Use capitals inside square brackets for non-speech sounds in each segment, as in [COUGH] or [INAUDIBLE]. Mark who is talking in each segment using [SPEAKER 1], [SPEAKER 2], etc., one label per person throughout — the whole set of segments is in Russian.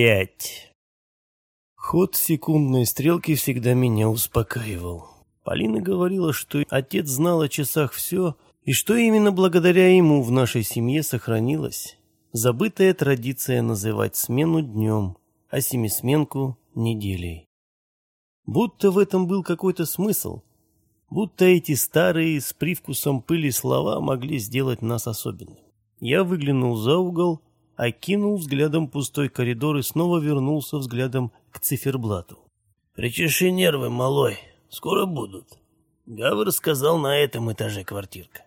[SPEAKER 1] Пять. Ход секундной стрелки всегда меня успокаивал. Полина говорила, что отец знал о часах все, и что именно благодаря ему в нашей семье сохранилась забытая традиция называть смену днем, а семисменку – неделей. Будто в этом был какой-то смысл, будто эти старые с привкусом пыли слова могли сделать нас особенными. Я выглянул за угол, окинул взглядом пустой коридор и снова вернулся взглядом к циферблату.
[SPEAKER 2] «Причеши нервы, малой, скоро будут». Гавр сказал на этом этаже квартирка.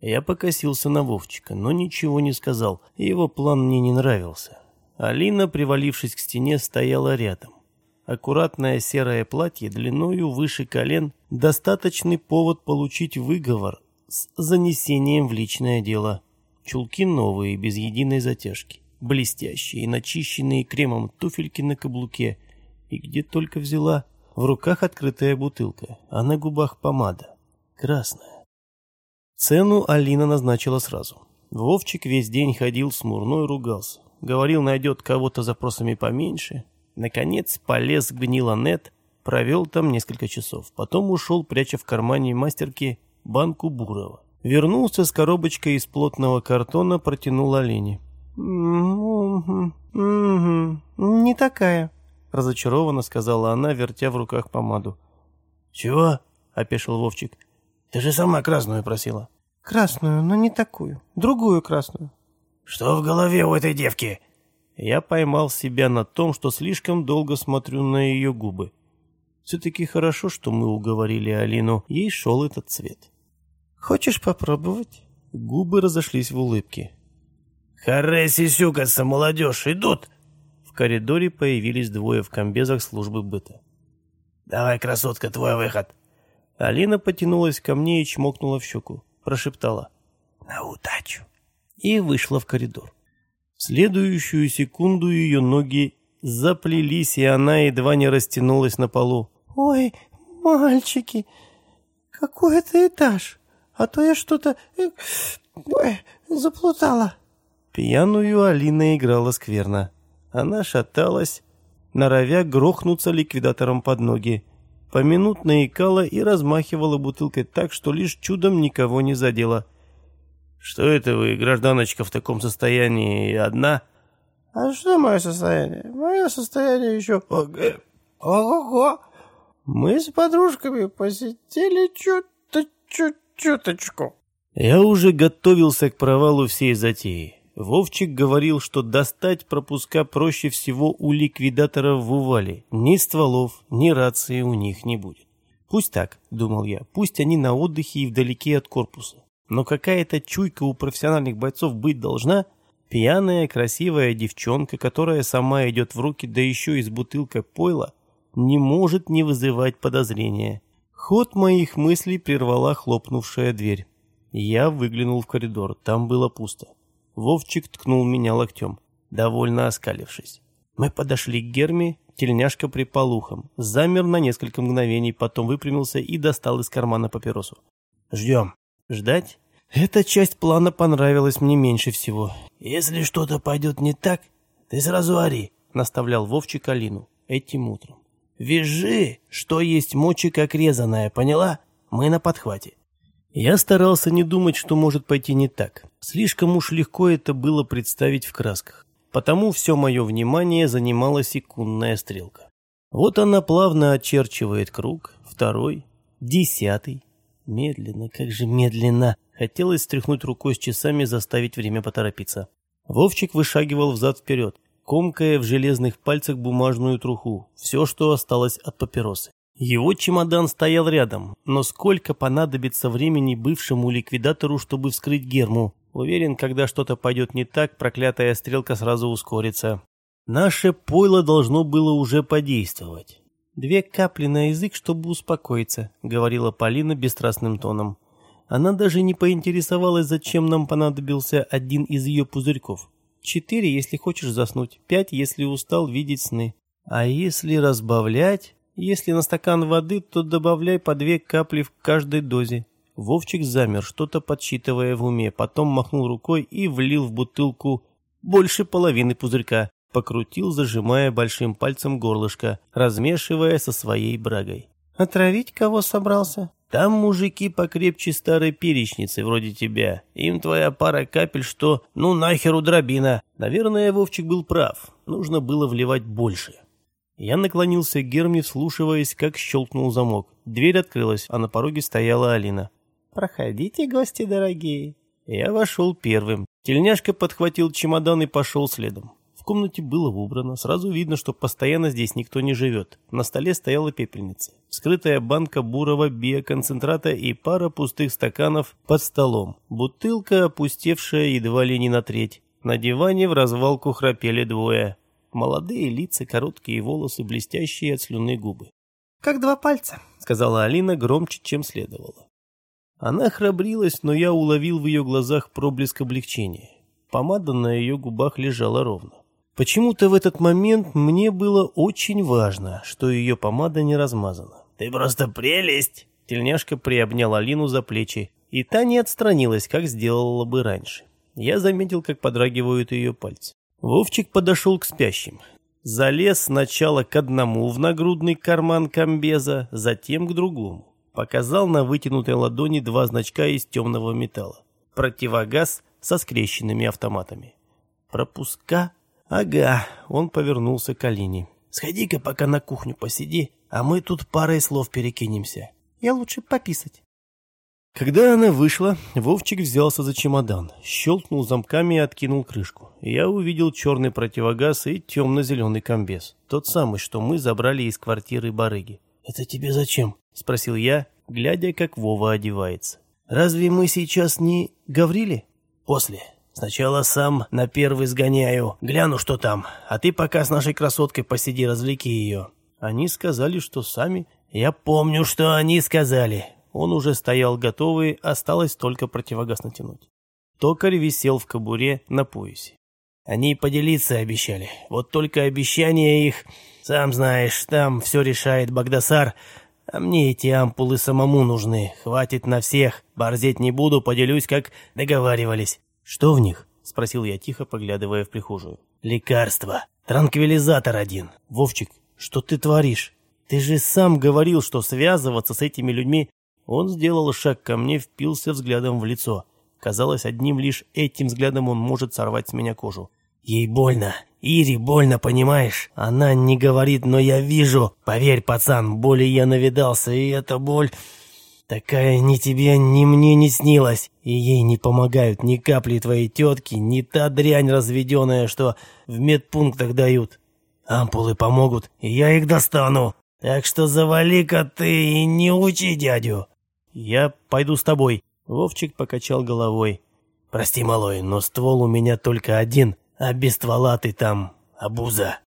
[SPEAKER 1] Я покосился на Вовчика, но ничего не сказал, его план мне не нравился. Алина, привалившись к стене, стояла рядом. Аккуратное серое платье длиною выше колен – достаточный повод получить выговор с занесением в личное дело. Чулки новые, без единой затяжки, блестящие и начищенные кремом туфельки на каблуке. И где только взяла, в руках открытая бутылка, а на губах помада, красная. Цену Алина назначила сразу. Вовчик весь день ходил смурной ругался. Говорил, найдет кого-то запросами поменьше. Наконец полез к Гниланет, провел там несколько часов. Потом ушел, пряча в кармане мастерки банку Бурова. Вернулся с коробочкой из плотного картона, протянул.
[SPEAKER 3] «Угу, не такая», — разочарованно сказала она, вертя в руках помаду.
[SPEAKER 2] «Чего?» — опешил Вовчик. Ты же сама красную просила.
[SPEAKER 3] Красную, но не такую. Другую красную.
[SPEAKER 2] Что в голове у этой девки?
[SPEAKER 1] Я поймал себя на том, что слишком долго смотрю на ее губы. Все-таки хорошо, что мы уговорили Алину. Ей шел этот цвет.
[SPEAKER 3] Хочешь попробовать?
[SPEAKER 1] Губы разошлись в улыбке.
[SPEAKER 2] Харе сисюкаться, молодежь, идут!
[SPEAKER 1] В коридоре появились двое в комбезах службы быта.
[SPEAKER 2] «Давай, красотка, твой выход!»
[SPEAKER 1] Алина потянулась ко мне и чмокнула в щеку. Прошептала
[SPEAKER 2] «На удачу!»
[SPEAKER 1] и вышла в коридор. В следующую секунду ее ноги заплелись, и она едва не растянулась на полу.
[SPEAKER 3] «Ой, мальчики, какой это этаж? А то я что-то... Э, заплутала».
[SPEAKER 1] Пьяную Алина играла скверно. Она шаталась, норовя грохнуться ликвидатором под ноги поминутно икала и размахивала бутылкой так, что лишь чудом никого не задела. «Что это вы, гражданочка, в таком состоянии одна?»
[SPEAKER 3] «А что мое состояние? Мое состояние еще... Ого-го! Мы с подружками посидели чуть-то, чуть-чуточку».
[SPEAKER 1] Я уже готовился к провалу всей затеи. Вовчик говорил, что достать пропуска проще всего у ликвидаторов в Увале. Ни стволов, ни рации у них не будет. Пусть так, думал я, пусть они на отдыхе и вдалеке от корпуса. Но какая-то чуйка у профессиональных бойцов быть должна. Пьяная, красивая девчонка, которая сама идет в руки, да еще и с бутылкой пойла, не может не вызывать подозрения. Ход моих мыслей прервала хлопнувшая дверь. Я выглянул в коридор, там было пусто. Вовчик ткнул меня локтем, довольно оскалившись. Мы подошли к Герме, тельняшка припал ухом, замер на несколько мгновений, потом выпрямился и достал из кармана папиросу.
[SPEAKER 2] «Ждем».
[SPEAKER 1] «Ждать?» Эта часть плана понравилась мне меньше всего.
[SPEAKER 2] «Если что-то пойдет не так, ты сразу ори», —
[SPEAKER 1] наставлял Вовчик Алину этим утром.
[SPEAKER 2] «Вяжи, что есть мочи, как резаная, поняла? Мы на подхвате».
[SPEAKER 1] Я старался не думать, что может пойти не так. Слишком уж легко это было представить в красках. Потому все мое внимание занимала секундная стрелка. Вот она плавно очерчивает круг, второй, десятый. Медленно, как же медленно. Хотелось стряхнуть рукой с часами, заставить время поторопиться. Вовчик вышагивал взад-вперед, комкая в железных пальцах бумажную труху, все, что осталось от папиросы. Его чемодан стоял рядом, но сколько понадобится времени бывшему ликвидатору, чтобы вскрыть герму? Уверен, когда что-то пойдет не так, проклятая стрелка сразу ускорится. Наше пойло должно было уже подействовать. «Две капли на язык, чтобы успокоиться», — говорила Полина бесстрастным тоном. Она даже не поинтересовалась, зачем нам понадобился один из ее пузырьков. «Четыре, если хочешь заснуть, пять, если устал видеть сны. А если разбавлять...» Если на стакан воды, то добавляй по две капли в каждой дозе. Вовчик замер, что-то подсчитывая в уме, потом махнул рукой и влил в бутылку больше половины пузырька. покрутил, зажимая большим пальцем горлышко, размешивая со своей брагой.
[SPEAKER 3] «Отравить кого собрался?»
[SPEAKER 1] «Там мужики покрепче старой перечницы, вроде тебя. Им твоя пара капель, что ну нахер у дробина. Наверное, Вовчик был прав. Нужно было вливать больше». Я наклонился к Герме, вслушиваясь, как щелкнул замок. Дверь открылась, а на пороге стояла Алина.
[SPEAKER 3] «Проходите, гости дорогие».
[SPEAKER 1] Я вошел первым. Тельняшка подхватил чемодан и пошел следом. В комнате было убрано, сразу видно, что постоянно здесь никто не живет. На столе стояла пепельница, скрытая банка бурого биоконцентрата и пара пустых стаканов под столом. Бутылка, опустевшая едва ли не на треть. На диване в развалку храпели двое. Молодые лица, короткие волосы, блестящие от слюны губы.
[SPEAKER 3] «Как два пальца», —
[SPEAKER 1] сказала Алина громче, чем следовало. Она храбрилась, но я уловил в ее глазах проблеск облегчения. Помада на ее губах лежала ровно. Почему-то в этот момент мне было очень важно, что ее помада не размазана.
[SPEAKER 2] «Ты просто прелесть!»
[SPEAKER 1] Тельняшка приобнял Алину за плечи, и та не отстранилась, как сделала бы раньше. Я заметил, как подрагивают ее пальцы. Вовчик подошел к спящим. Залез сначала к одному в нагрудный карман комбеза, затем к другому показал на вытянутой ладони два значка из темного металла. Противогаз со скрещенными автоматами. Пропуска? Ага, он повернулся к Алине. Сходи-ка пока на кухню посиди, а мы тут парой слов перекинемся.
[SPEAKER 3] Я лучше пописать.
[SPEAKER 1] Когда она вышла, Вовчик взялся за чемодан, щелкнул замками и откинул крышку. Я увидел черный противогаз и темно-зеленый комбез. Тот самый, что мы забрали из квартиры барыги. «Это тебе зачем?» – спросил я, глядя, как Вова одевается. «Разве мы сейчас не говорили?»
[SPEAKER 2] «После. Сначала сам на первый сгоняю, гляну, что там, а ты пока с нашей красоткой посиди, развлеки ее».
[SPEAKER 1] Они сказали, что сами.
[SPEAKER 2] «Я помню, что они сказали».
[SPEAKER 1] Он уже стоял готовый, осталось только противогаз натянуть. Токарь висел в кобуре на поясе.
[SPEAKER 2] Они поделиться обещали. Вот только обещания их, сам знаешь, там все решает Багдасар. А мне эти ампулы самому нужны. Хватит на всех. Борзеть не буду, поделюсь, как договаривались.
[SPEAKER 1] Что в них? Спросил я тихо, поглядывая в прихожую.
[SPEAKER 2] Лекарство. Транквилизатор один.
[SPEAKER 1] Вовчик, что ты творишь? Ты же сам говорил, что связываться с этими людьми... Он сделал шаг ко мне, впился взглядом в лицо. Казалось, одним лишь этим взглядом он может сорвать с меня кожу.
[SPEAKER 2] Ей больно. Ире больно, понимаешь? Она не говорит, но я вижу. Поверь, пацан, боли я навидался, и эта боль... Такая ни тебе, ни мне не снилась. И ей не помогают ни капли твоей тетки, ни та дрянь разведенная, что в медпунктах дают. Ампулы помогут, и я их достану. Так что завали-ка ты и не учи дядю.
[SPEAKER 1] Я пойду с тобой. Вовчик покачал головой.
[SPEAKER 2] Прости, малой, но ствол у меня только один — а без ствола ты там обуза.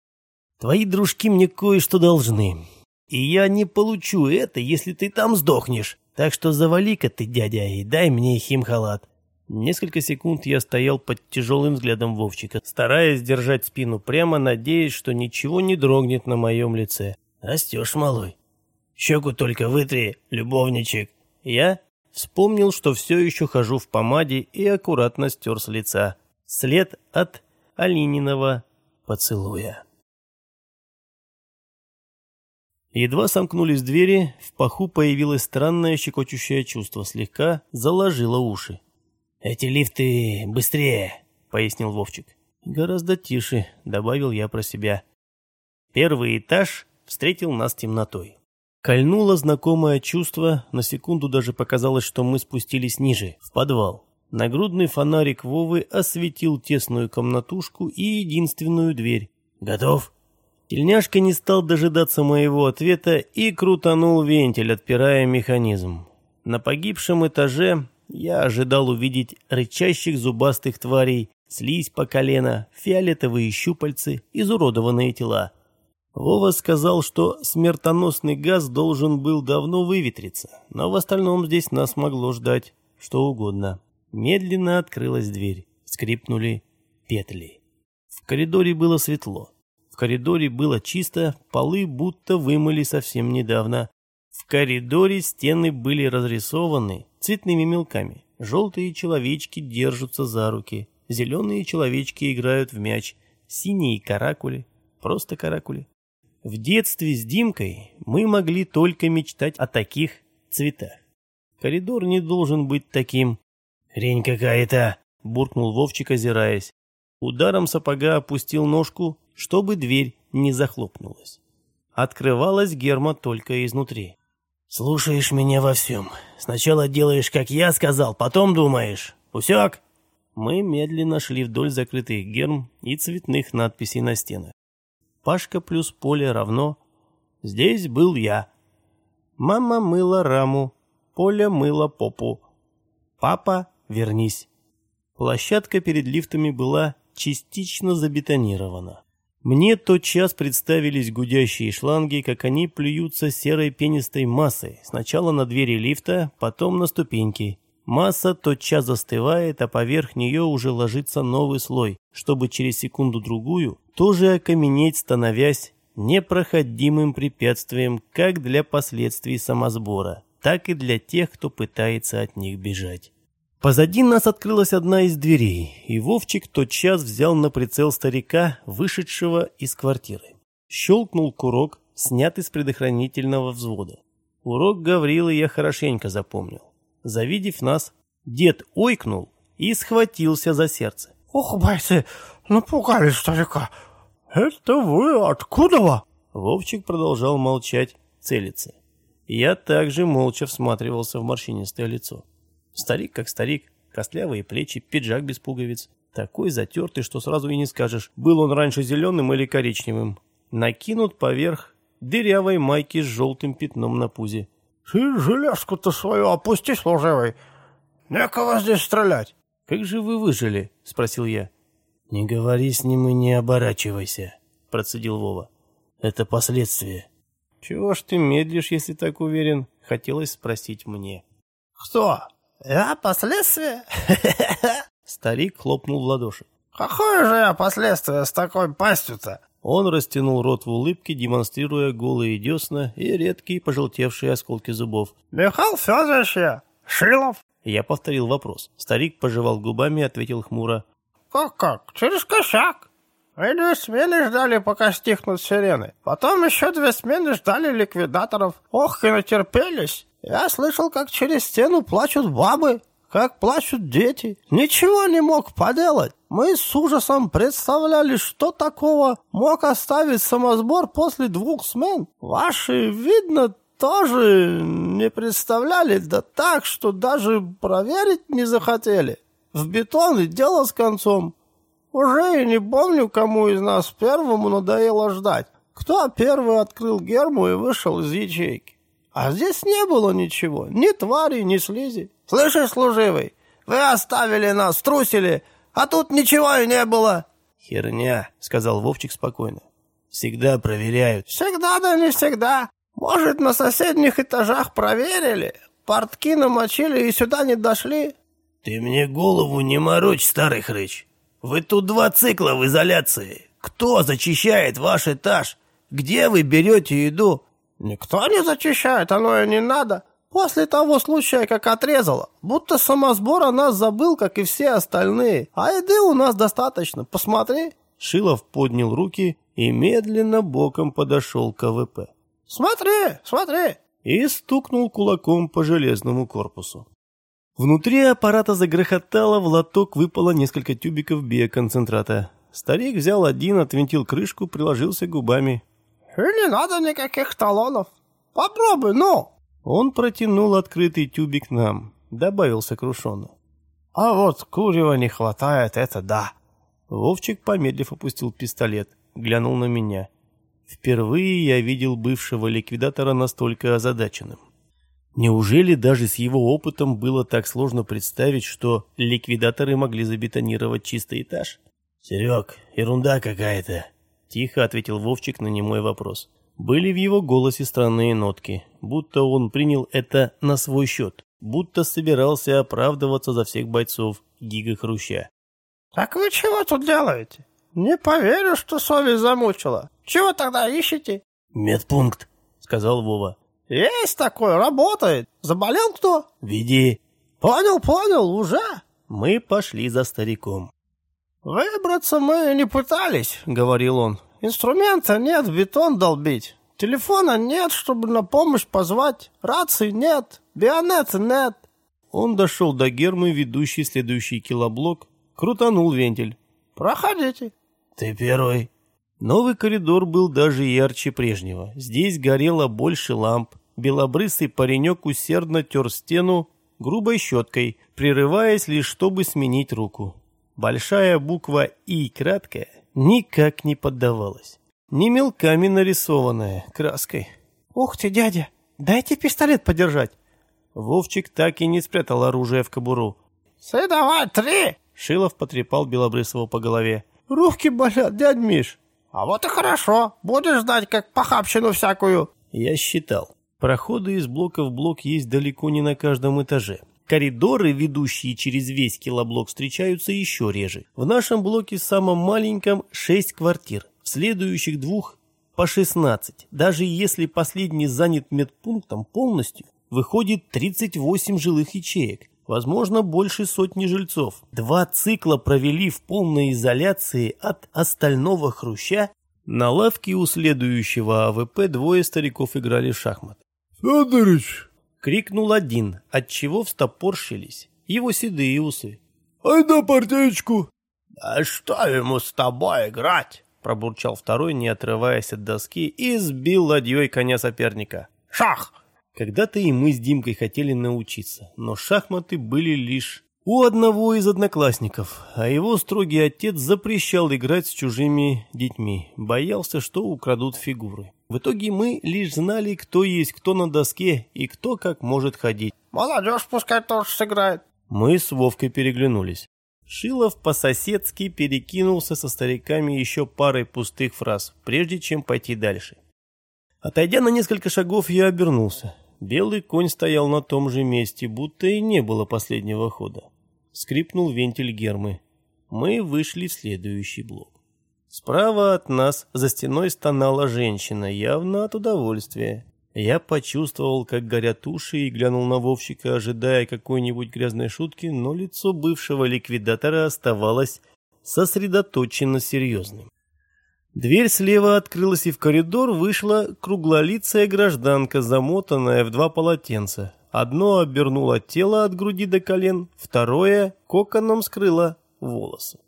[SPEAKER 1] Твои дружки мне кое-что должны. И я не получу это, если ты там сдохнешь. Так что завали-ка ты, дядя, и дай мне химхалат. Несколько секунд я стоял под тяжелым взглядом Вовчика, стараясь держать спину прямо, надеясь, что ничего не дрогнет на моем лице.
[SPEAKER 2] «Растешь, малой. Щеку только вытри, любовничек».
[SPEAKER 1] Я вспомнил, что все еще хожу в помаде и аккуратно стер с лица. След от Алининого поцелуя. Едва сомкнулись двери, в паху появилось странное щекочущее чувство, слегка заложило уши.
[SPEAKER 2] «Эти лифты быстрее», — пояснил Вовчик.
[SPEAKER 1] «Гораздо тише», — добавил я про себя. Первый этаж встретил нас темнотой. Кольнуло знакомое чувство, на секунду даже показалось, что мы спустились ниже, в подвал. Нагрудный фонарик Вовы осветил тесную комнатушку и единственную дверь.
[SPEAKER 2] «Готов?»
[SPEAKER 1] Тельняшка не стал дожидаться моего ответа и крутанул вентиль, отпирая механизм. На погибшем этаже я ожидал увидеть рычащих зубастых тварей, слизь по колено, фиолетовые щупальцы, изуродованные тела. Вова сказал, что смертоносный газ должен был давно выветриться, но в остальном здесь нас могло ждать что угодно. Медленно открылась дверь. Скрипнули петли. В коридоре было светло. В коридоре было чисто, полы будто вымыли совсем недавно. В коридоре стены были разрисованы цветными мелками. Желтые человечки держатся за руки. Зеленые человечки играют в мяч. синие каракули, просто каракули. В детстве с Димкой мы могли только мечтать о таких цветах. Коридор не должен быть таким.
[SPEAKER 2] «Хрень какая-то!» — буркнул Вовчик, озираясь.
[SPEAKER 1] Ударом сапога опустил ножку, чтобы дверь не захлопнулась. Открывалась герма только изнутри.
[SPEAKER 2] «Слушаешь меня во всем. Сначала делаешь, как я сказал, потом думаешь. Усек?»
[SPEAKER 1] Мы медленно шли вдоль закрытых герм и цветных надписей на стенах. Пашка плюс поле равно. Здесь был я. Мама мыла раму, Поля мыла попу. Папа, вернись. Площадка перед лифтами была частично забетонирована. Мне тотчас представились гудящие шланги, как они плюются серой пенистой массой, сначала на двери лифта, потом на ступеньки. Масса тотчас застывает, а поверх нее уже ложится новый слой, чтобы через секунду-другую тоже окаменеть, становясь непроходимым препятствием как для последствий самосбора, так и для тех, кто пытается от них бежать. Позади нас открылась одна из дверей, и Вовчик тотчас взял на прицел старика, вышедшего из квартиры. Щелкнул курок, снятый с предохранительного взвода. Урок Гаврилы я хорошенько запомнил. Завидев нас, дед ойкнул и схватился за сердце.
[SPEAKER 3] «Ох, бойцы, напугали старика! Это вы откуда?»
[SPEAKER 1] Вовчик продолжал молчать, целиться. Я также молча всматривался в морщинистое лицо. Старик как старик, костлявые плечи, пиджак без пуговиц. Такой затертый, что сразу и не скажешь, был он раньше зеленым или коричневым. Накинут поверх дырявой майки с желтым пятном на пузе.
[SPEAKER 3] «Ты железку-то свою опусти, служивый! Некого здесь стрелять!»
[SPEAKER 1] «Как же вы выжили?» — спросил я.
[SPEAKER 2] «Не говори с ним и не оборачивайся», — процедил Вова. «Это последствия».
[SPEAKER 1] «Чего ж ты медлишь, если так уверен?» — хотелось спросить мне.
[SPEAKER 3] «Кто?» «Я последствия?» [LAUGHS]
[SPEAKER 1] Старик хлопнул в ладоши.
[SPEAKER 3] «Какое же я последствие с такой пастью-то?»
[SPEAKER 1] Он растянул рот в улыбке, демонстрируя голые десна и редкие пожелтевшие осколки зубов.
[SPEAKER 3] «Михаил Федорович я, Шилов».
[SPEAKER 1] Я повторил вопрос. Старик пожевал губами и ответил хмуро.
[SPEAKER 3] «Как-как? Через косяк. Мы две смены ждали, пока стихнут сирены. Потом еще две смены ждали ликвидаторов. Ох, и натерпелись. Я слышал, как через стену плачут бабы, как плачут дети. Ничего не мог поделать. Мы с ужасом представляли, что такого мог оставить самосбор после двух смен. Ваши, видно, тоже не представляли, да так, что даже проверить не захотели. В бетон и дело с концом. Уже и не помню, кому из нас первому надоело ждать. Кто первый открыл герму и вышел из ячейки. А здесь не было ничего, ни твари, ни слизи. Слышишь, служивый, вы оставили нас, трусили, а тут ничего и не было.
[SPEAKER 1] Херня, сказал Вовчик спокойно. Всегда проверяют.
[SPEAKER 3] Всегда да не всегда. Может, на соседних этажах проверили, портки намочили и сюда не дошли.
[SPEAKER 2] Ты мне голову не морочь, старый хрыч. Вы тут два цикла в изоляции. Кто зачищает ваш этаж? Где вы берете еду?
[SPEAKER 3] Никто не зачищает, оно и не надо. После того случая, как отрезало, будто самосбор о нас забыл, как и все остальные. А еды у нас достаточно, посмотри.
[SPEAKER 1] Шилов поднял руки и медленно боком подошел к АВП.
[SPEAKER 3] Смотри, смотри.
[SPEAKER 1] И стукнул кулаком по железному корпусу. Внутри аппарата загрохотало, в лоток выпало несколько тюбиков биоконцентрата. Старик взял один, отвинтил крышку, приложился губами.
[SPEAKER 3] И не надо никаких талонов. Попробуй, ну!»
[SPEAKER 1] Он протянул открытый тюбик нам, добавил сокрушенно.
[SPEAKER 3] «А вот курева не хватает, это да!»
[SPEAKER 1] Вовчик, помедлив, опустил пистолет, глянул на меня. Впервые я видел бывшего ликвидатора настолько озадаченным. Неужели даже с его опытом было так сложно представить, что ликвидаторы могли забетонировать чистый этаж?
[SPEAKER 2] «Серег, ерунда какая-то», —
[SPEAKER 1] тихо ответил Вовчик на немой вопрос. Были в его голосе странные нотки, будто он принял это на свой счет, будто собирался оправдываться за всех бойцов Гига Хруща.
[SPEAKER 3] «Так вы чего тут делаете? Не поверю, что совесть замучила. Чего тогда ищете?»
[SPEAKER 2] «Медпункт», — сказал Вова.
[SPEAKER 3] «Есть такой, работает. Заболел кто?»
[SPEAKER 2] «Веди».
[SPEAKER 3] «Понял, понял, уже».
[SPEAKER 1] Мы пошли за стариком.
[SPEAKER 3] «Выбраться мы не пытались», — говорил он. «Инструмента нет, бетон долбить. Телефона нет, чтобы на помощь позвать. Рации нет, бионета нет».
[SPEAKER 1] Он дошел до гермы, ведущей следующий килоблок, крутанул вентиль.
[SPEAKER 3] «Проходите».
[SPEAKER 2] «Ты первый».
[SPEAKER 1] Новый коридор был даже ярче прежнего. Здесь горело больше ламп. Белобрысый паренек усердно тер стену грубой щеткой, прерываясь лишь, чтобы сменить руку. Большая буква «И» краткая никак не поддавалась. Не мелками нарисованная, краской.
[SPEAKER 3] «Ух ты, дядя, дайте пистолет подержать!»
[SPEAKER 1] Вовчик так и не спрятал оружие в кобуру.
[SPEAKER 3] «Ты давай, три!»
[SPEAKER 1] Шилов потрепал Белобрысова по голове.
[SPEAKER 3] «Руки болят, дядь Миш!» «А вот и хорошо, будешь знать, как похабщину всякую!»
[SPEAKER 1] Я считал. Проходы из блока в блок есть далеко не на каждом этаже. Коридоры, ведущие через весь килоблок, встречаются еще реже. В нашем блоке самом маленьком 6 квартир, в следующих двух по 16. Даже если последний занят медпунктом полностью, выходит 38 жилых ячеек. Возможно, больше сотни жильцов. Два цикла провели в полной изоляции от остального хруща. На лавке у следующего АВП двое стариков играли в шахматы.
[SPEAKER 3] «Федорович,
[SPEAKER 1] Крикнул один, отчего встопорщились его седые усы.
[SPEAKER 3] айда партеечку!»
[SPEAKER 2] «А что ему с тобой играть?»
[SPEAKER 1] Пробурчал второй, не отрываясь от доски, и сбил ладьей коня соперника.
[SPEAKER 2] «Шах!»
[SPEAKER 1] Когда-то и мы с Димкой хотели научиться, но шахматы были лишь у одного из одноклассников, а его строгий отец запрещал играть с чужими детьми, боялся, что украдут фигуры. В итоге мы лишь знали, кто есть кто на доске и кто как может ходить.
[SPEAKER 3] «Молодежь пускай тоже сыграет».
[SPEAKER 1] Мы с Вовкой переглянулись. Шилов по-соседски перекинулся со стариками еще парой пустых фраз, прежде чем пойти дальше. Отойдя на несколько шагов, я обернулся. Белый конь стоял на том же месте, будто и не было последнего хода скрипнул вентиль гермы. Мы вышли в следующий блок. Справа от нас за стеной стонала женщина, явно от удовольствия. Я почувствовал, как горят уши и глянул на Вовчика, ожидая какой-нибудь грязной шутки, но лицо бывшего ликвидатора оставалось сосредоточенно серьезным. Дверь слева открылась, и в коридор вышла круглолицая гражданка, замотанная в два полотенца. Одно обернуло тело от груди до колен, второе коконом скрыло волосы.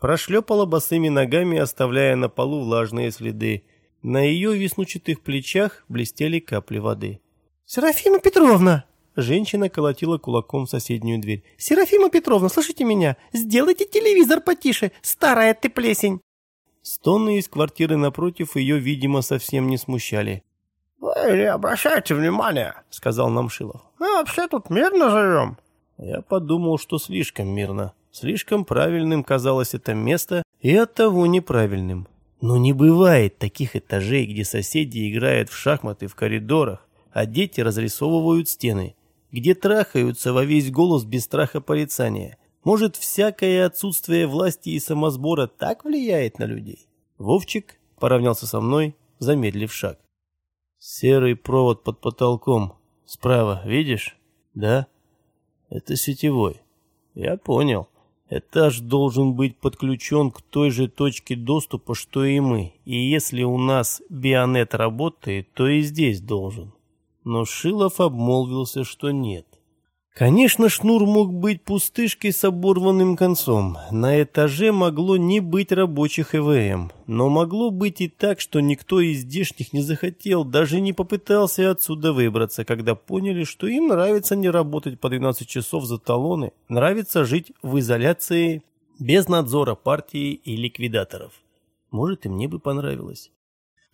[SPEAKER 1] Прошлепала босыми ногами, оставляя на полу влажные следы. На ее веснучатых плечах блестели капли воды.
[SPEAKER 3] «Серафима Петровна!»
[SPEAKER 1] Женщина колотила кулаком в соседнюю дверь.
[SPEAKER 3] «Серафима Петровна, слышите меня? Сделайте телевизор потише, старая ты плесень!»
[SPEAKER 1] Стоны из квартиры напротив ее, видимо, совсем не смущали.
[SPEAKER 3] «Вы не обращайте внимания», — сказал нам Шилов. «Мы вообще тут мирно живем».
[SPEAKER 1] Я подумал, что слишком мирно. Слишком правильным казалось это место и оттого неправильным. Но не бывает таких этажей, где соседи играют в шахматы в коридорах, а дети разрисовывают стены, где трахаются во весь голос без страха порицания. Может, всякое отсутствие власти и самосбора так влияет на людей? Вовчик поравнялся со мной, замедлив шаг. Серый провод под потолком. Справа, видишь? Да? Это сетевой. Я понял. Этаж должен быть подключен к той же точке доступа, что и мы. И если у нас бионет работает, то и здесь должен. Но Шилов обмолвился, что нет. Конечно, шнур мог быть пустышкой с оборванным концом. На этаже могло не быть рабочих ЭВМ. Но могло быть и так, что никто из здешних не захотел, даже не попытался отсюда выбраться, когда поняли, что им нравится не работать по 12 часов за талоны, нравится жить в изоляции без надзора партии и ликвидаторов. Может, и мне бы понравилось.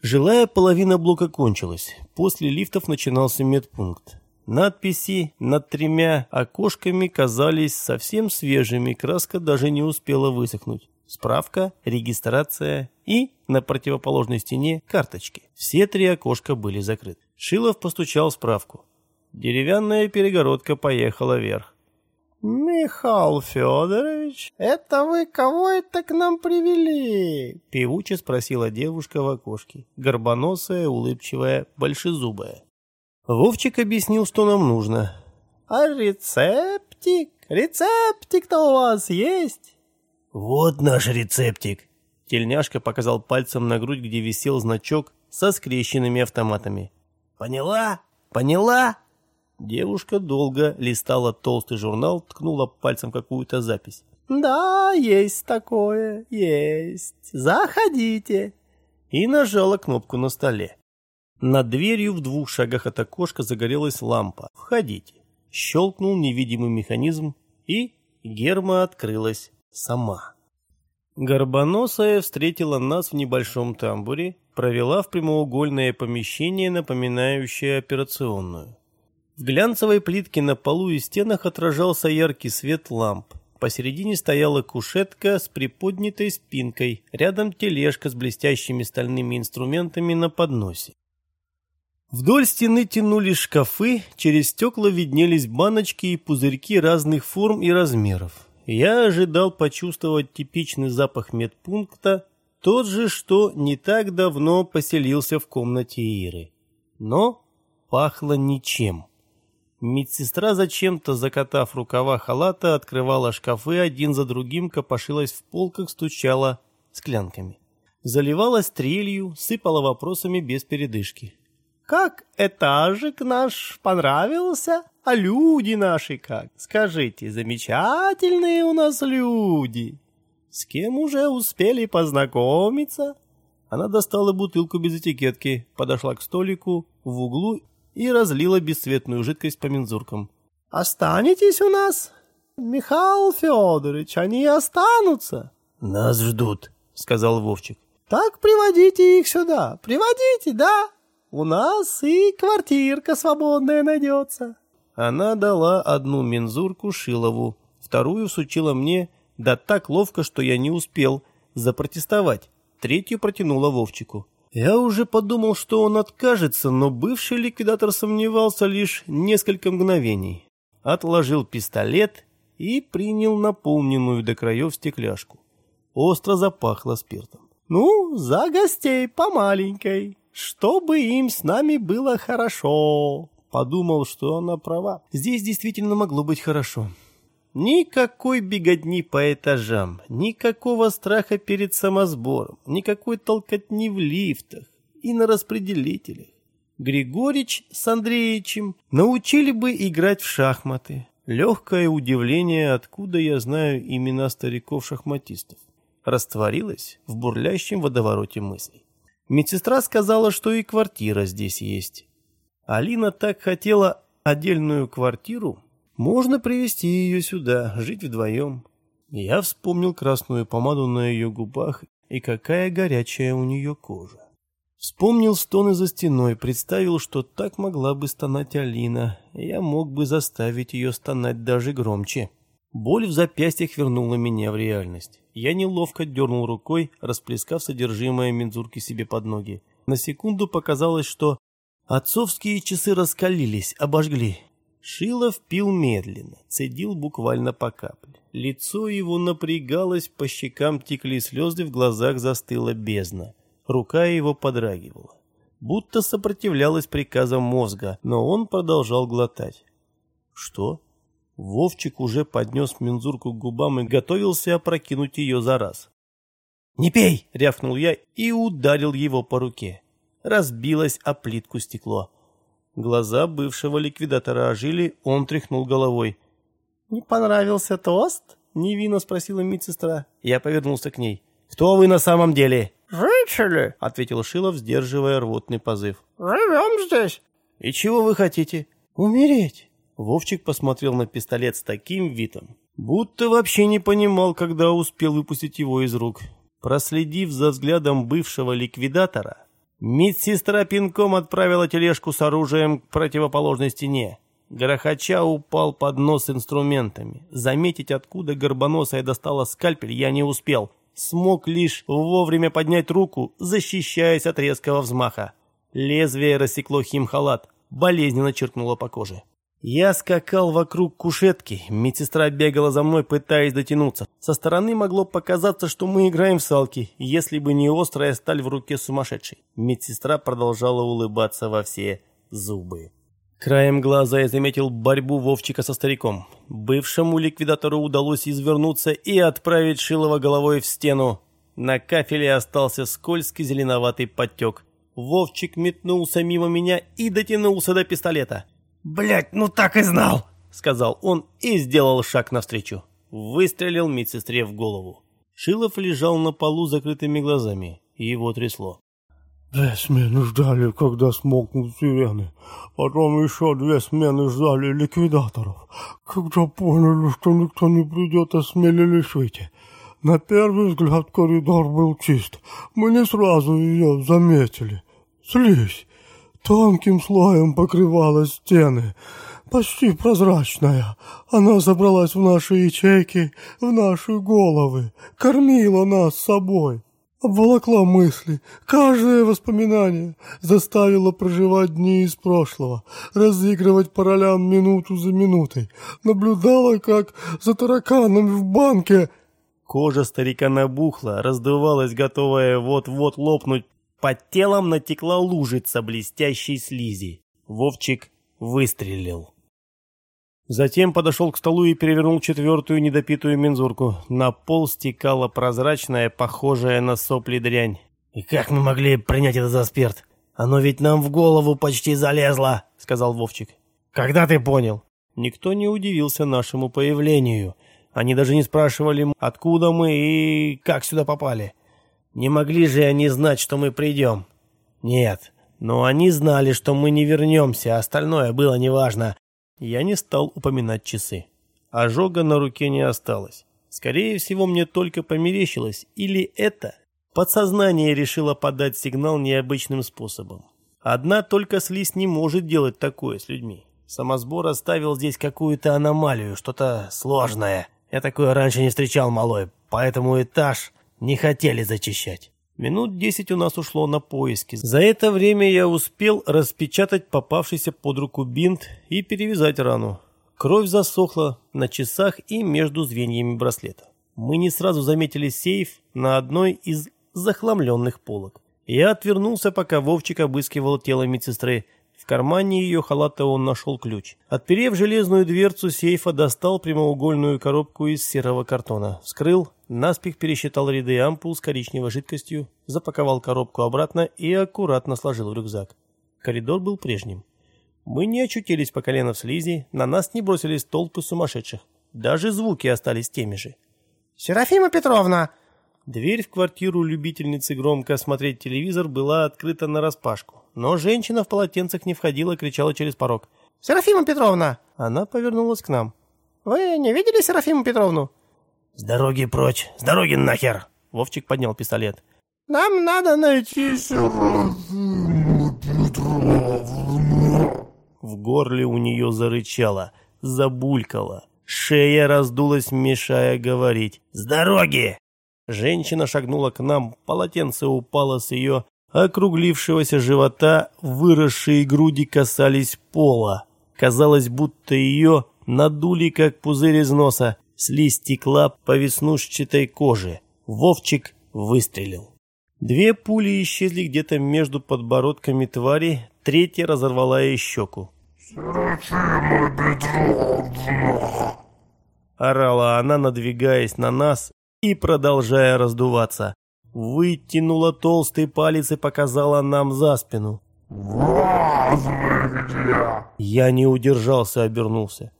[SPEAKER 1] Жилая половина блока кончилась. После лифтов начинался медпункт. Надписи над тремя окошками казались совсем свежими, краска даже не успела высохнуть. Справка, регистрация и на противоположной стене карточки. Все три окошка были закрыты. Шилов постучал справку. Деревянная перегородка поехала вверх.
[SPEAKER 3] «Михаил Федорович, это вы кого это к нам привели?»
[SPEAKER 1] Певуче спросила девушка в окошке, горбоносая, улыбчивая, большезубая. Вовчик объяснил, что нам нужно.
[SPEAKER 3] «А рецептик? Рецептик-то у вас есть?»
[SPEAKER 2] «Вот наш рецептик».
[SPEAKER 1] Тельняшка показал пальцем на грудь, где висел значок со скрещенными автоматами.
[SPEAKER 2] «Поняла? Поняла?»
[SPEAKER 1] Девушка долго листала толстый журнал, ткнула пальцем какую-то запись.
[SPEAKER 3] «Да, есть такое, есть. Заходите!»
[SPEAKER 1] И нажала кнопку на столе. Над дверью в двух шагах от окошка загорелась лампа. «Входите». Щелкнул невидимый механизм, и Герма открылась сама. Горбоносая встретила нас в небольшом тамбуре, провела в прямоугольное помещение, напоминающее операционную. В глянцевой плитке на полу и стенах отражался яркий свет ламп. Посередине стояла кушетка с приподнятой спинкой, рядом тележка с блестящими стальными инструментами на подносе. Вдоль стены тянулись шкафы, через стекла виднелись баночки и пузырьки разных форм и размеров. Я ожидал почувствовать типичный запах медпункта, тот же, что не так давно поселился в комнате Иры. Но пахло ничем. Медсестра, зачем-то закатав рукава халата, открывала шкафы один за другим, копошилась в полках, стучала склянками. Заливалась трелью, сыпала вопросами без передышки.
[SPEAKER 3] «Как этажик наш понравился? А люди наши как? Скажите, замечательные у нас люди. С кем уже успели познакомиться?»
[SPEAKER 1] Она достала бутылку без этикетки, подошла к столику в углу и разлила бесцветную жидкость по мензуркам.
[SPEAKER 3] «Останетесь у нас, Михаил Федорович, они останутся».
[SPEAKER 2] «Нас ждут», — сказал Вовчик.
[SPEAKER 3] «Так приводите их сюда, приводите, да? У нас и квартирка свободная найдется».
[SPEAKER 1] Она дала одну мензурку Шилову, вторую сучила мне, да так ловко, что я не успел запротестовать. Третью протянула Вовчику. Я уже подумал, что он откажется, но бывший ликвидатор сомневался лишь несколько мгновений. Отложил пистолет и принял наполненную до краев стекляшку. Остро запахло спиртом.
[SPEAKER 3] «Ну, за гостей по маленькой, чтобы им с нами было хорошо»,
[SPEAKER 1] подумал, что она права. Здесь действительно могло быть хорошо. Никакой беготни по этажам, никакого страха перед самосбором, никакой толкотни в лифтах и на распределителях. Григорич с Андреевичем научили бы играть в шахматы. Легкое удивление, откуда я знаю имена стариков-шахматистов. Растворилось в бурлящем водовороте мыслей. Медсестра сказала, что и квартира здесь есть. Алина так хотела отдельную квартиру, можно привести ее сюда, жить вдвоем. Я вспомнил красную помаду на ее губах и какая горячая у нее кожа. Вспомнил стоны за стеной, представил, что так могла бы стонать Алина. Я мог бы заставить ее стонать даже громче. Боль в запястьях вернула меня в реальность. Я неловко дернул рукой, расплескав содержимое мензурки себе под ноги. На секунду показалось, что отцовские часы раскалились, обожгли. Шилов пил медленно, цедил буквально по капле. Лицо его напрягалось, по щекам текли слезы, в глазах застыла бездна. Рука его подрагивала. Будто сопротивлялась приказам мозга, но он продолжал глотать. Что? Вовчик уже поднес мензурку к губам и готовился опрокинуть ее за раз. «Не пей!» — рявкнул я и ударил его по руке. Разбилось о плитку стекло. Глаза бывшего ликвидатора ожили, он тряхнул головой.
[SPEAKER 3] «Не понравился тост?» — невинно спросила медсестра.
[SPEAKER 1] Я повернулся к ней. «Кто вы на самом деле?»
[SPEAKER 3] «Жители!»
[SPEAKER 1] — ответил Шилов, сдерживая рвотный позыв.
[SPEAKER 3] «Живем здесь!»
[SPEAKER 1] «И чего вы хотите?»
[SPEAKER 3] «Умереть!»
[SPEAKER 1] Вовчик посмотрел на пистолет с таким видом, будто вообще не понимал, когда успел выпустить его из рук. Проследив за взглядом бывшего ликвидатора, Медсестра пинком отправила тележку с оружием к противоположной стене. Грохоча упал под нос инструментами. Заметить, откуда горбоносая достала скальпель, я не успел. Смог лишь вовремя поднять руку, защищаясь от резкого взмаха. Лезвие рассекло химхалат, болезненно черкнуло по коже. Я скакал вокруг кушетки, медсестра бегала за мной, пытаясь дотянуться. Со стороны могло показаться, что мы играем в салки, если бы не острая сталь в руке сумасшедшей. Медсестра продолжала улыбаться во все зубы. Краем глаза я заметил борьбу Вовчика со стариком. Бывшему ликвидатору удалось извернуться и отправить Шилова головой в стену. На кафеле остался скользкий зеленоватый подтек. Вовчик метнулся мимо меня и дотянулся до пистолета.
[SPEAKER 2] «Блядь, ну так и знал!»
[SPEAKER 1] — сказал он и сделал шаг навстречу. Выстрелил медсестре в голову. Шилов лежал на полу закрытыми глазами, и его трясло.
[SPEAKER 3] Две смены ждали, когда смолкнут сирены. Потом еще две смены ждали ликвидаторов. Когда поняли, что никто не придет, осмелились выйти. На первый взгляд коридор был чист. Мы не сразу ее заметили. Слизь тонким слоем покрывала стены, почти прозрачная. Она забралась в наши ячейки, в наши головы, кормила нас собой обволокла мысли, каждое воспоминание заставило проживать дни из прошлого, разыгрывать по ролям минуту за минутой, наблюдала, как за тараканами в банке.
[SPEAKER 1] Кожа старика набухла, раздувалась, готовая вот-вот лопнуть. Под телом натекла лужица блестящей слизи. Вовчик выстрелил. Затем подошел к столу и перевернул четвертую недопитую мензурку. На пол стекала прозрачная, похожая на сопли дрянь.
[SPEAKER 2] «И как мы могли принять это за спирт? Оно ведь нам в голову почти залезло», — сказал Вовчик. «Когда ты понял?»
[SPEAKER 1] Никто не удивился нашему появлению. Они даже не спрашивали, откуда мы и как сюда попали. Не могли же они знать, что мы придем? Нет, но они знали, что мы не вернемся, остальное было неважно. Я не стал упоминать часы. Ожога на руке не осталось. Скорее всего, мне только померещилось, или это подсознание решило подать сигнал необычным способом. Одна только слизь не может делать такое с людьми. Самосбор оставил здесь какую-то аномалию, что-то сложное. Я такое раньше не встречал, малой, поэтому этаж не хотели зачищать. Минут десять у нас ушло на поиски. За это время я успел распечатать попавшийся под руку бинт и перевязать рану. Кровь засохла на часах и между звеньями браслета. Мы не сразу заметили сейф на одной из захламленных полок. Я отвернулся, пока Вовчик обыскивал тело медсестры, в кармане ее халата он нашел ключ. Отперев железную дверцу сейфа, достал прямоугольную коробку из серого картона. Вскрыл, наспех пересчитал ряды ампул с коричневой жидкостью, запаковал коробку обратно и аккуратно сложил в рюкзак. Коридор был прежним. Мы не очутились по колено в слизи, на нас не бросились толпы сумасшедших. Даже звуки остались теми же.
[SPEAKER 3] «Серафима Петровна!»
[SPEAKER 1] Дверь в квартиру любительницы громко смотреть телевизор была открыта нараспашку. Но женщина в полотенцах не входила, кричала через порог.
[SPEAKER 3] «Серафима Петровна!»
[SPEAKER 1] Она повернулась к нам.
[SPEAKER 3] «Вы не видели Серафиму Петровну?»
[SPEAKER 2] «С дороги прочь! С дороги нахер!»
[SPEAKER 1] Вовчик поднял пистолет.
[SPEAKER 3] «Нам надо найти Серафиму Петровну!»
[SPEAKER 1] В горле у нее зарычало, забулькало. Шея раздулась, мешая говорить.
[SPEAKER 2] «С дороги!»
[SPEAKER 1] Женщина шагнула к нам, полотенце упало с ее округлившегося живота, выросшие груди касались пола. Казалось, будто ее надули, как пузырь из носа, слизь стекла по веснушчатой коже. Вовчик выстрелил. Две пули исчезли где-то между подбородками твари, третья разорвала ей щеку. Орала она, надвигаясь на нас и продолжая раздуваться вытянула толстый палец и показала нам за спину.
[SPEAKER 3] «Вот вы где!»
[SPEAKER 1] Я не удержался, обернулся.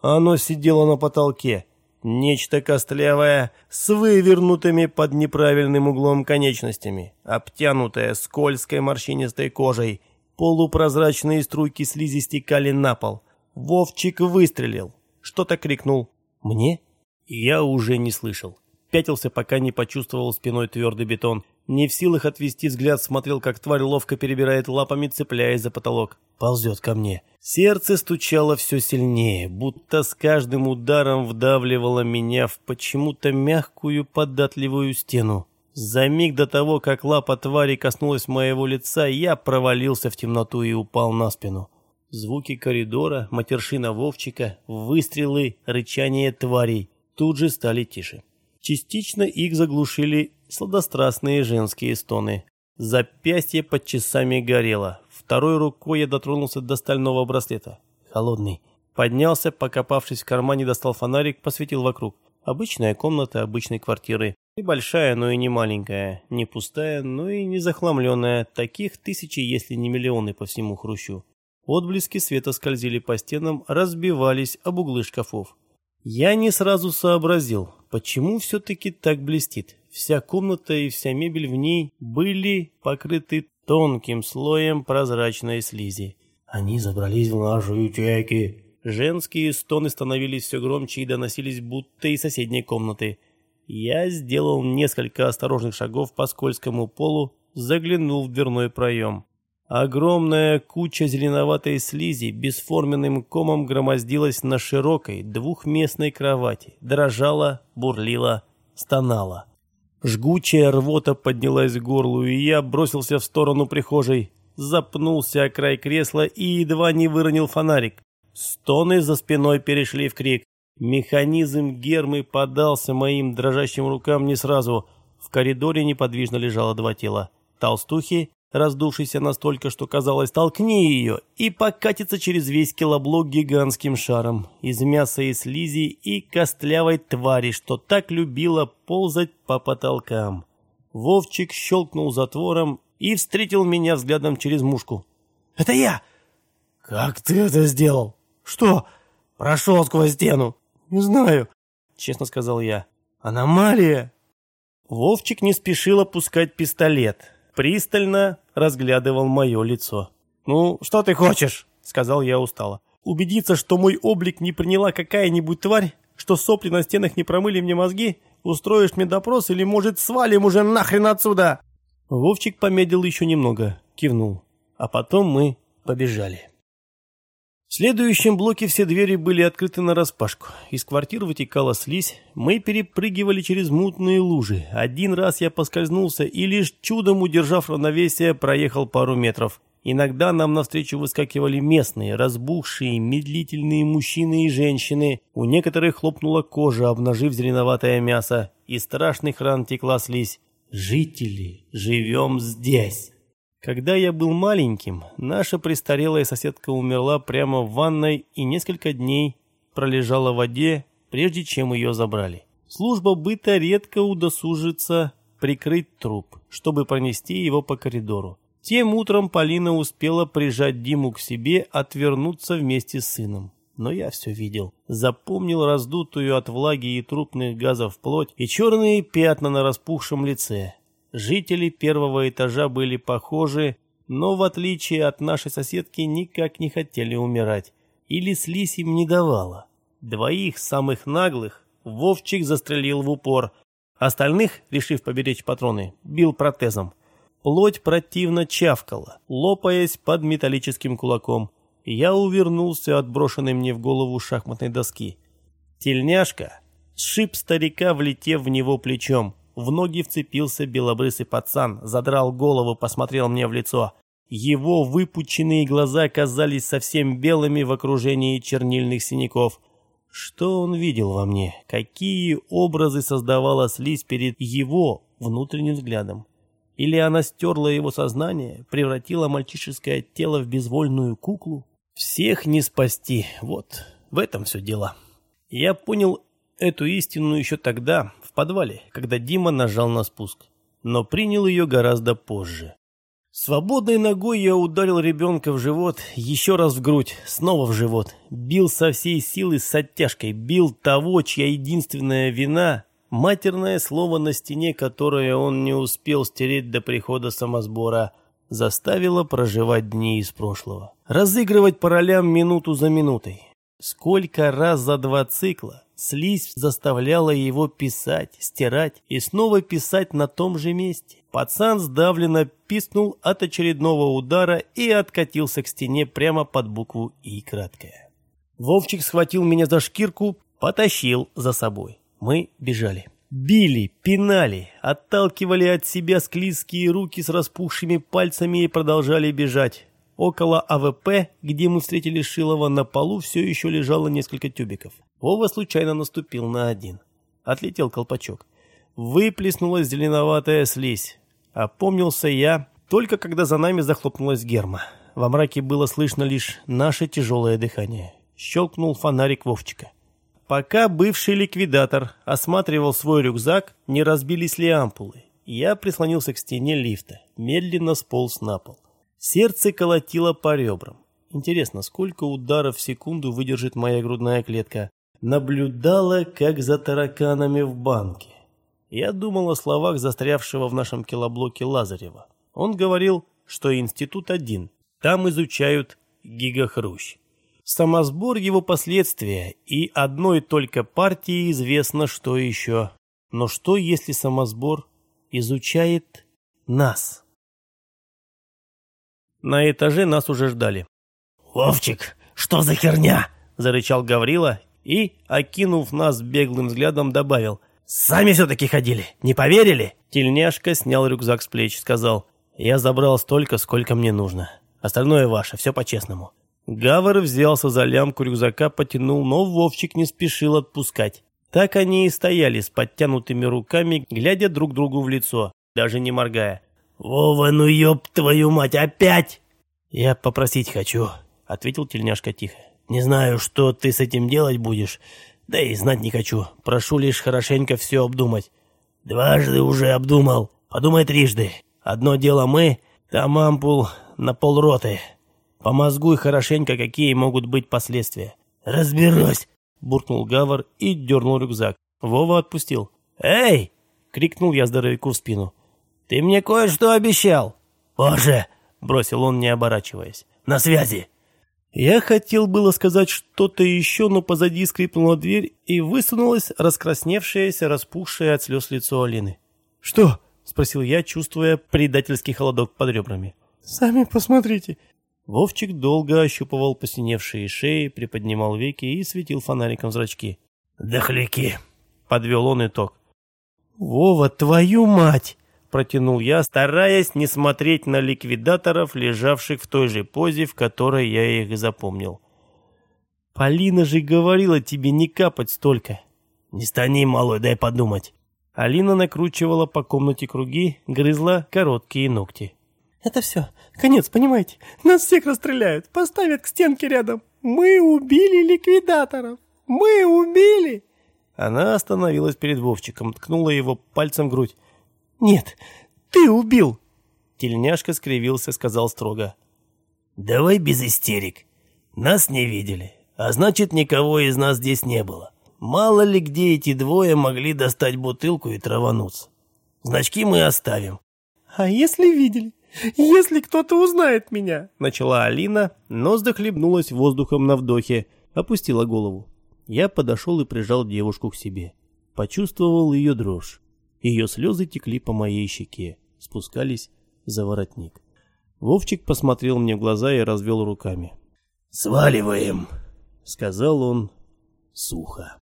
[SPEAKER 1] Оно сидело на потолке. Нечто костлявое, с вывернутыми под неправильным углом конечностями, обтянутое скользкой морщинистой кожей. Полупрозрачные струйки слизи стекали на пол. Вовчик выстрелил. Что-то крикнул. «Мне?» Я уже не слышал пятился, пока не почувствовал спиной твердый бетон. Не в силах отвести взгляд, смотрел, как тварь ловко перебирает лапами, цепляясь за потолок. Ползет ко мне. Сердце стучало все сильнее, будто с каждым ударом вдавливало меня в почему-то мягкую податливую стену. За миг до того, как лапа твари коснулась моего лица, я провалился в темноту и упал на спину. Звуки коридора, матершина Вовчика, выстрелы, рычание тварей тут же стали тише. Частично их заглушили сладострастные женские стоны. Запястье под часами горело. Второй рукой я дотронулся до стального браслета. Холодный. Поднялся, покопавшись в кармане, достал фонарик, посветил вокруг. Обычная комната обычной квартиры. Небольшая, но и не маленькая. Не пустая, но и не захламленная. Таких тысячи, если не миллионы по всему хрущу. Отблески света скользили по стенам, разбивались об углы шкафов. Я не сразу сообразил, почему все-таки так блестит. Вся комната и вся мебель в ней были покрыты тонким слоем прозрачной слизи.
[SPEAKER 2] Они забрались в нашу ячейки.
[SPEAKER 1] Женские стоны становились все громче и доносились будто из соседней комнаты. Я сделал несколько осторожных шагов по скользкому полу, заглянул в дверной проем. Огромная куча зеленоватой слизи бесформенным комом громоздилась на широкой двухместной кровати, дрожала, бурлила, стонала. Жгучая рвота поднялась к горлу, и я бросился в сторону прихожей, запнулся о край кресла и едва не выронил фонарик. Стоны за спиной перешли в крик. Механизм гермы подался моим дрожащим рукам не сразу. В коридоре неподвижно лежало два тела. Толстухи раздувшийся настолько, что казалось, толкни ее, и покатится через весь килоблок гигантским шаром из мяса и слизи и костлявой твари, что так любила ползать по потолкам. Вовчик щелкнул затвором и встретил меня взглядом через мушку.
[SPEAKER 2] «Это я!» «Как ты это сделал?» «Что?» «Прошел сквозь стену?»
[SPEAKER 1] «Не знаю», — честно сказал я.
[SPEAKER 2] «Аномалия!»
[SPEAKER 1] Вовчик не спешил опускать пистолет пристально разглядывал мое лицо. «Ну, что ты хочешь?» — сказал я устало. «Убедиться, что мой облик не приняла какая-нибудь тварь? Что сопли на стенах не промыли мне мозги? Устроишь мне допрос или, может, свалим уже нахрен отсюда?» Вовчик помедлил еще немного, кивнул. А потом мы побежали. В следующем блоке все двери были открыты нараспашку. Из квартир вытекала слизь. Мы перепрыгивали через мутные лужи. Один раз я поскользнулся и лишь чудом, удержав равновесие, проехал пару метров. Иногда нам навстречу выскакивали местные, разбухшие, медлительные мужчины и женщины. У некоторых хлопнула кожа, обнажив зеленоватое мясо. И страшных ран текла слизь. «Жители, живем здесь!» Когда я был маленьким, наша престарелая соседка умерла прямо в ванной и несколько дней пролежала в воде, прежде чем ее забрали. Служба быта редко удосужится прикрыть труп, чтобы пронести его по коридору. Тем утром Полина успела прижать Диму к себе, отвернуться вместе с сыном. Но я все видел. Запомнил раздутую от влаги и трупных газов плоть и черные пятна на распухшем лице. Жители первого этажа были похожи, но в отличие от нашей соседки никак не хотели умирать. Или слизь им не давала. Двоих самых наглых Вовчик застрелил в упор. Остальных, решив поберечь патроны, бил протезом. Плоть противно чавкала, лопаясь под металлическим кулаком. Я увернулся от брошенной мне в голову шахматной доски. Тельняшка сшиб старика, влетев в него плечом. В ноги вцепился белобрысый пацан, задрал голову, посмотрел мне в лицо. Его выпученные глаза казались совсем белыми в окружении чернильных синяков. Что он видел во мне? Какие образы создавала слизь перед его внутренним взглядом? Или она стерла его сознание, превратила мальчишеское тело в безвольную куклу? Всех не спасти, вот, в этом все дело. Я понял эту истину еще тогда, подвале, когда Дима нажал на спуск, но принял ее гораздо позже. Свободной ногой я ударил ребенка в живот, еще раз в грудь, снова в живот. Бил со всей силы с оттяжкой, бил того, чья единственная вина – матерное слово на стене, которое он не успел стереть до прихода самосбора – заставило проживать дни из прошлого. Разыгрывать по ролям минуту за минутой. Сколько раз за два цикла Слизь заставляла его писать, стирать и снова писать на том же месте. Пацан сдавленно пискнул от очередного удара и откатился к стене прямо под букву «И» краткая. Вовчик схватил меня за шкирку, потащил за собой. Мы бежали. Били, пинали, отталкивали от себя склизкие руки с распухшими пальцами и продолжали бежать. Около АВП, где мы встретили Шилова, на полу все еще лежало несколько тюбиков. Вова случайно наступил на один. Отлетел колпачок. Выплеснулась зеленоватая слизь. Опомнился я, только когда за нами захлопнулась герма. Во мраке было слышно лишь наше тяжелое дыхание. Щелкнул фонарик Вовчика. Пока бывший ликвидатор осматривал свой рюкзак, не разбились ли ампулы, я прислонился к стене лифта, медленно сполз на пол. Сердце колотило по ребрам. Интересно, сколько ударов в секунду выдержит моя грудная клетка? Наблюдала, как за тараканами в банке. Я думал о словах застрявшего в нашем килоблоке Лазарева. Он говорил, что институт один, там изучают гигахрущ. Самосбор его последствия, и одной только партии известно, что еще. Но что, если самосбор изучает нас? На этаже нас уже ждали.
[SPEAKER 2] «Вовчик, что за херня?»
[SPEAKER 1] – зарычал Гаврила и, окинув нас беглым взглядом, добавил.
[SPEAKER 2] «Сами все-таки ходили, не поверили?»
[SPEAKER 1] Тельняшка снял рюкзак с плеч, сказал. «Я забрал столько, сколько мне нужно. Остальное ваше, все по-честному». Гавр взялся за лямку рюкзака, потянул, но Вовчик не спешил отпускать. Так они и стояли с подтянутыми руками, глядя друг другу в лицо, даже не моргая.
[SPEAKER 2] «Вова, ну ёб твою мать, опять!»
[SPEAKER 1] «Я попросить хочу», — ответил тельняшка тихо.
[SPEAKER 2] «Не знаю, что ты с этим делать будешь, да и знать не хочу. Прошу лишь хорошенько все обдумать». «Дважды уже обдумал. Подумай трижды. Одно дело мы, там ампул на полроты. Помозгуй хорошенько, какие могут быть последствия». «Разберусь», — буркнул Гавар и дернул рюкзак. Вова отпустил. «Эй!» — крикнул я здоровяку в спину. «Ты мне кое-что обещал!» «Боже!» — бросил он, не оборачиваясь. «На связи!» Я хотел было сказать что-то еще, но позади скрипнула дверь и высунулась раскрасневшаяся, распухшая от слез лицо Алины. «Что?» — спросил я, чувствуя предательский холодок под ребрами.
[SPEAKER 3] «Сами посмотрите».
[SPEAKER 1] Вовчик долго ощупывал посиневшие шеи, приподнимал веки и светил фонариком зрачки.
[SPEAKER 2] «Дохляки!»
[SPEAKER 1] — подвел он итог. «Вова, твою мать!» Протянул я, стараясь не смотреть на ликвидаторов, лежавших в той же позе, в которой я их запомнил. «Полина же говорила тебе не капать столько».
[SPEAKER 2] «Не стани, малой, дай подумать».
[SPEAKER 1] Алина накручивала по комнате круги, грызла короткие ногти.
[SPEAKER 3] «Это все. Конец, понимаете? Нас всех расстреляют, поставят к стенке рядом. Мы убили ликвидаторов! Мы убили!»
[SPEAKER 1] Она остановилась перед Вовчиком, ткнула его пальцем в грудь.
[SPEAKER 3] «Нет, ты убил!»
[SPEAKER 1] Тельняшка скривился, сказал строго.
[SPEAKER 2] «Давай без истерик. Нас не видели, а значит, никого из нас здесь не было. Мало ли где эти двое могли достать бутылку и травануться. Значки мы оставим».
[SPEAKER 3] «А если видели? Если кто-то узнает меня?»
[SPEAKER 1] Начала Алина, но захлебнулась воздухом на вдохе, опустила голову. Я подошел и прижал девушку к себе. Почувствовал ее дрожь. Ее слезы текли по моей щеке, спускались за воротник. Вовчик посмотрел мне в глаза и развел руками.
[SPEAKER 2] «Сваливаем», —
[SPEAKER 1] сказал он сухо.